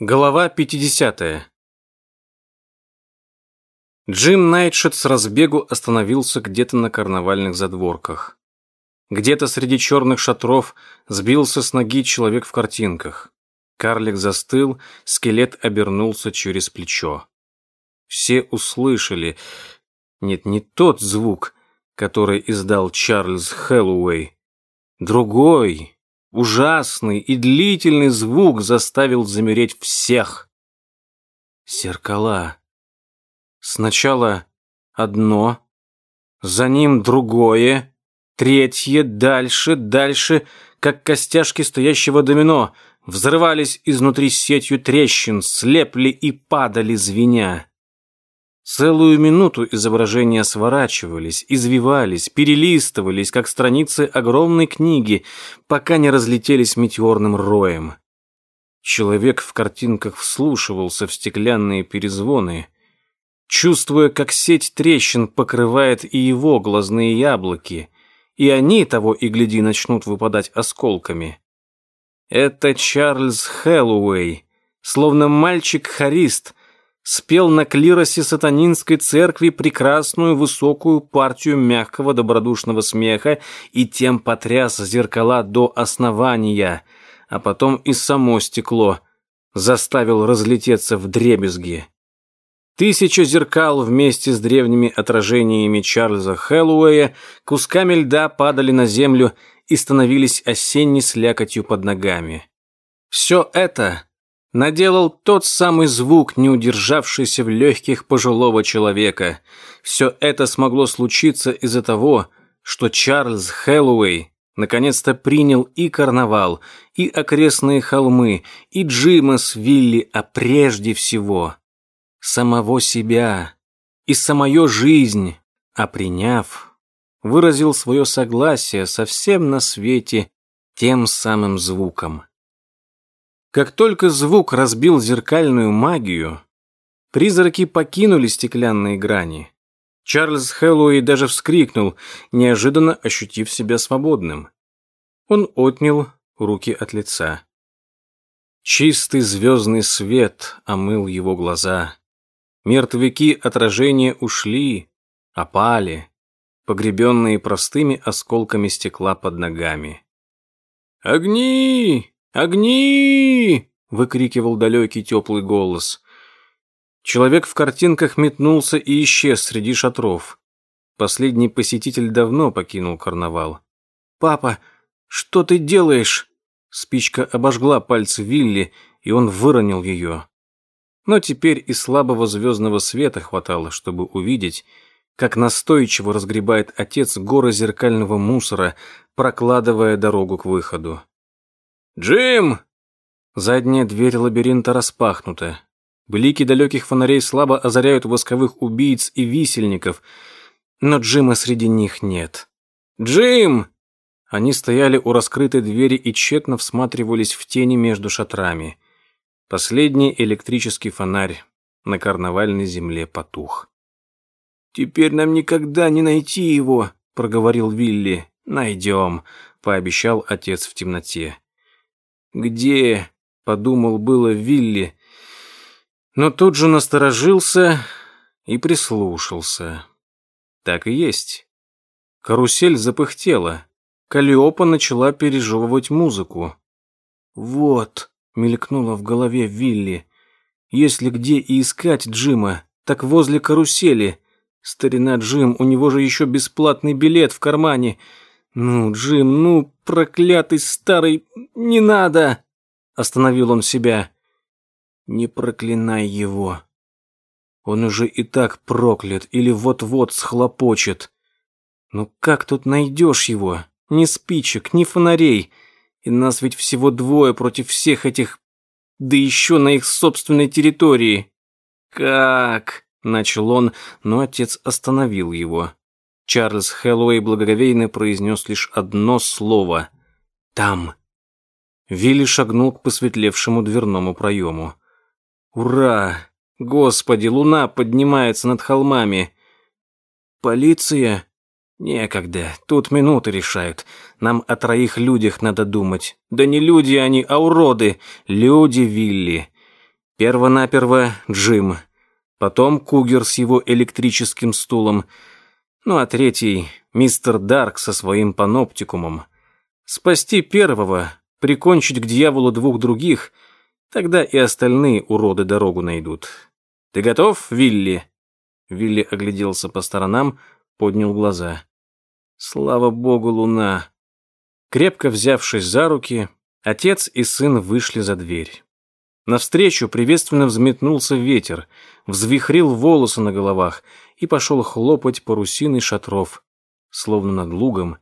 Глава 50. Джим Найтшет с разбегу остановился где-то на карнавальных задворках. Где-то среди черных шатров сбился с ноги человек в картинках. Карлик застыл, скелет обернулся через плечо. Все услышали... Нет, не тот звук, который издал Чарльз Хэллоуэй. Другой, Ужасный и длительный звук заставил замереть всех. Зеркала. Сначала одно, за ним другое, третье, дальше, дальше, как костяшки стоящего домино, взрывались изнутри сетью трещин, слепли и падали звеня. Целую минуту изображения сворачивались, извивались, перелистывались, как страницы огромной книги, пока не разлетелись метеорным роем. Человек в картинках вслушивался в стеклянные перезвоны, чувствуя, как сеть трещин покрывает и его глазные яблоки, и они, того и гляди, начнут выпадать осколками. Это Чарльз Хэллоуэй, словно мальчик-харист — спел на клиросе сатанинской церкви прекрасную высокую партию мягкого добродушного смеха и тем потряс зеркала до основания, а потом и само стекло заставил разлететься в дребезги. Тысяча зеркал вместе с древними отражениями Чарльза Хэллоуэя кусками льда падали на землю и становились осенней слякотью под ногами. Все это наделал тот самый звук, не удержавшийся в легких пожилого человека. Все это смогло случиться из-за того, что Чарльз Хэллоуэй наконец-то принял и карнавал, и окрестные холмы, и Джима с Вилли, а прежде всего самого себя и самую жизнь, а приняв, выразил свое согласие со всем на свете тем самым звуком. Как только звук разбил зеркальную магию, призраки покинули стеклянные грани. Чарльз Хэллоуэй даже вскрикнул, неожиданно ощутив себя свободным. Он отнял руки от лица. Чистый звездный свет омыл его глаза. Мертвяки отражения ушли, опали, погребенные простыми осколками стекла под ногами. «Огни! «Огни!» — выкрикивал далекий теплый голос. Человек в картинках метнулся и исчез среди шатров. Последний посетитель давно покинул карнавал. «Папа, что ты делаешь?» Спичка обожгла пальцы Вилли, и он выронил ее. Но теперь и слабого звездного света хватало, чтобы увидеть, как настойчиво разгребает отец горы зеркального мусора, прокладывая дорогу к выходу. «Джим!» Задняя дверь лабиринта распахнута. Блики далеких фонарей слабо озаряют восковых убийц и висельников, но Джима среди них нет. «Джим!» Они стояли у раскрытой двери и тщетно всматривались в тени между шатрами. Последний электрический фонарь на карнавальной земле потух. «Теперь нам никогда не найти его», — проговорил Вилли. «Найдем», — пообещал отец в темноте. «Где?» — подумал было Вилли, но тут же насторожился и прислушался. Так и есть. Карусель запыхтела. Калиопа начала пережевывать музыку. «Вот», — мелькнуло в голове Вилли, — «если где и искать Джима, так возле карусели. Старина Джим, у него же еще бесплатный билет в кармане. «Ну, Джим, ну, проклятый старый, не надо!» Остановил он себя. «Не проклинай его. Он уже и так проклят или вот-вот схлопочет. Ну как тут найдешь его? Ни спичек, ни фонарей. И нас ведь всего двое против всех этих... Да еще на их собственной территории. Как?» Начал он, но отец остановил его. Чарльз Хэллоуэй благоговейно произнес лишь одно слово «Там». Вилли шагнул к посветлевшему дверному проему. «Ура! Господи, луна поднимается над холмами!» «Полиция?» «Некогда, тут минуты решают. Нам о троих людях надо думать. Да не люди они, а уроды. Люди, Вилли. Первонаперво Джим, потом Кугер с его электрическим стулом, ну а третий — мистер Дарк со своим паноптикумом. Спасти первого, прикончить к дьяволу двух других, тогда и остальные уроды дорогу найдут. Ты готов, Вилли?» Вилли огляделся по сторонам, поднял глаза. «Слава богу, луна!» Крепко взявшись за руки, отец и сын вышли за дверь. Навстречу приветственно взметнулся ветер, взвихрил волосы на головах и пошел хлопать парусиной шатров, словно над лугом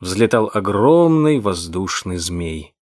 взлетал огромный воздушный змей.